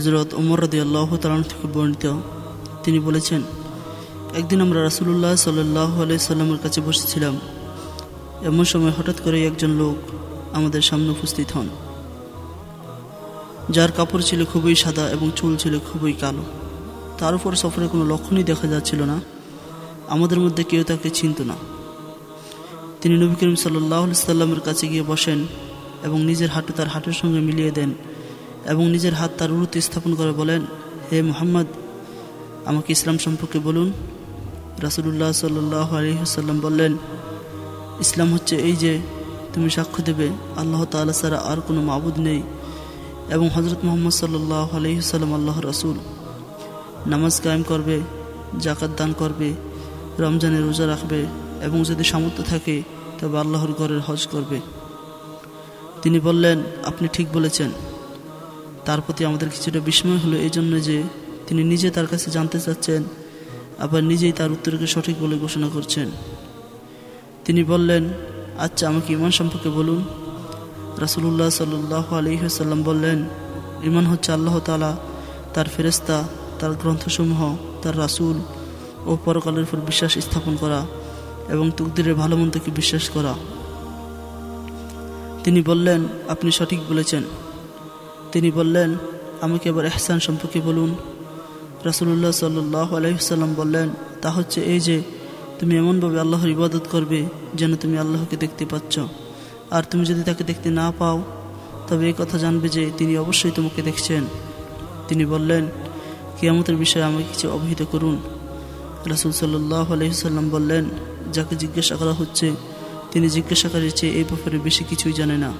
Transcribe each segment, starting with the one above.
হজরত উমর রদি আল্লাহ তালন থেকে বর্ণিত, তিনি বলেছেন, একদিন আমরা রাসুলুল্লাহ সাল্লাহ সাল্লামের কাছে বসেছিলাম। এমন সময় হঠাৎ করে একজন লোক আমাদের সামনে উপস্থিত হন। যার কাপড় ছিল খুবই সাদা এবং চুল ছিল খুবই কালো। তার উপর সফরে কোনো লক্ষণই দেখা যাচ্ছিল না। আমাদের মধ্যে কেউ তাকে চিনত না। তিনি নবী করিম সাল্লাহ সাল্লামের কাছে গিয়ে বসেন এবং নিজের হাঁটু তার হাঁটুর সঙ্গে মিলিয়ে দেন। এবং নিজের হাত তার উরুতে স্থাপন করে বলেন, হে মোহাম্মদ, আমাকে ইসলাম সম্পর্কে বলুন। রাসুলুল্লাহ সাল্লাহ আলহিহাল্লাম বললেন, ইসলাম হচ্ছে এই যে, তুমি সাক্ষ্য দেবে, আল্লাহ তালা ছাড়া আর কোনো মাবুদ নেই। এবং হজরত মোহাম্মদ সাল্লাহ আলহিহাল্লাম আল্লাহ রাসুল। নামাজ কায়েম করবে জাকাত দান করবে রমজানের রোজা রাখবে এবং যদি সামর্থ্য থাকে, তবে আল্লাহর ঘরের হজ করবে। তিনি বললেন, আপনি ঠিক বলেছেন। তার প্রতি আমাদের কিছুটা বিস্ময় হলো এই জন্য যে তিনি নিজে তার কাছে জানতে চাচ্ছেন, আবার নিজেই তার উত্তরকে সঠিক বলে ঘোষণা করছেন। তিনি বললেন আচ্ছা আমাকে ইমান সম্পর্কে বলুন। রাসুলুল্লাহ সাল্লাহ আলহিহাল্লাম বললেন ইমান হচ্ছে আল্লাহ তালা তার ফেরেস্তা তার গ্রন্থসমূহ, তার রাসুল ও পরকালের উপর বিশ্বাস স্থাপন করা এবং তুকদিরের ভালো মন্দকে বিশ্বাস করা। তিনি বললেন, আপনি সঠিক বলেছেন। তিনি বললেন আমাকে এবার এহসান সম্পর্কে বলুন। রাসুল্লাহ সাল্লাহ আলহিসাল্লাম বললেন, তা হচ্ছে এই যে, তুমি এমনভাবে আল্লাহর ইবাদত করবে যেন তুমি আল্লাহকে দেখতে পাচ্ছ। আর তুমি যদি তাকে দেখতে না পাও, তবে এই কথা জানবে যে তিনি অবশ্যই তোমাকে দেখছেন। তিনি বললেন, কিয়ামতের বিষয়ে আমাকে কিছু অবহিত করুন। রাসুল সাল্লাহ আলহিসাল্লাম বললেন, যাকে জিজ্ঞাসা করা হচ্ছে, তিনি জিজ্ঞাসাকারীর চেয়ে এই ব্যাপারে বেশি কিছুই জানে না।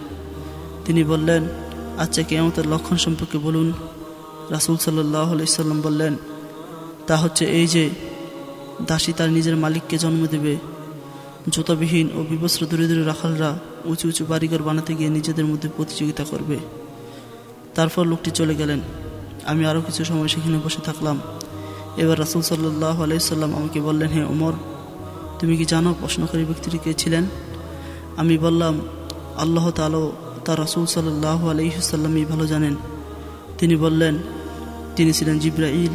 তিনি বললেন আচ্ছা কেয়ামতের লক্ষণ সম্পর্কে বলুন। রাসুল আলাইসাল্লাম বললেন, তা হচ্ছে এই যে, দাসী তার নিজের মালিককে জন্ম দেবে। জুতাবিহীন ও বিবস্ত্র দরিদ্র রাখালরা উঁচু উঁচু বাড়িঘর বানাতে গিয়ে নিজেদের মধ্যে প্রতিযোগিতা করবে। তারপর লোকটি চলে গেলেন। আমি আরও কিছু সময় সেখানে বসে থাকলাম। এবার রাসুল সাল্লাহ আলাইসাল্লাম আমাকে বললেন, হে ওমর, তুমি কি জানো প্রশ্নকারী ব্যক্তিটি কে ছিলেন? আমি বললাম, আল্লাহ তালো তার রাসুল সাল্লাহ আলহিসাল্লামই ভালো জানেন তিনি বললেন তিনি ছিলেন জিব্রাইল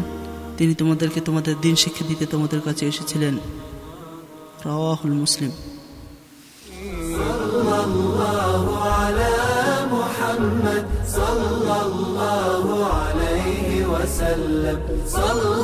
তিনি তোমাদেরকে তোমাদের দিন শিক্ষা দিতে তোমাদের কাছে এসেছিলেন রাহুল মুসলিম صلى الله عليه وسلم صلى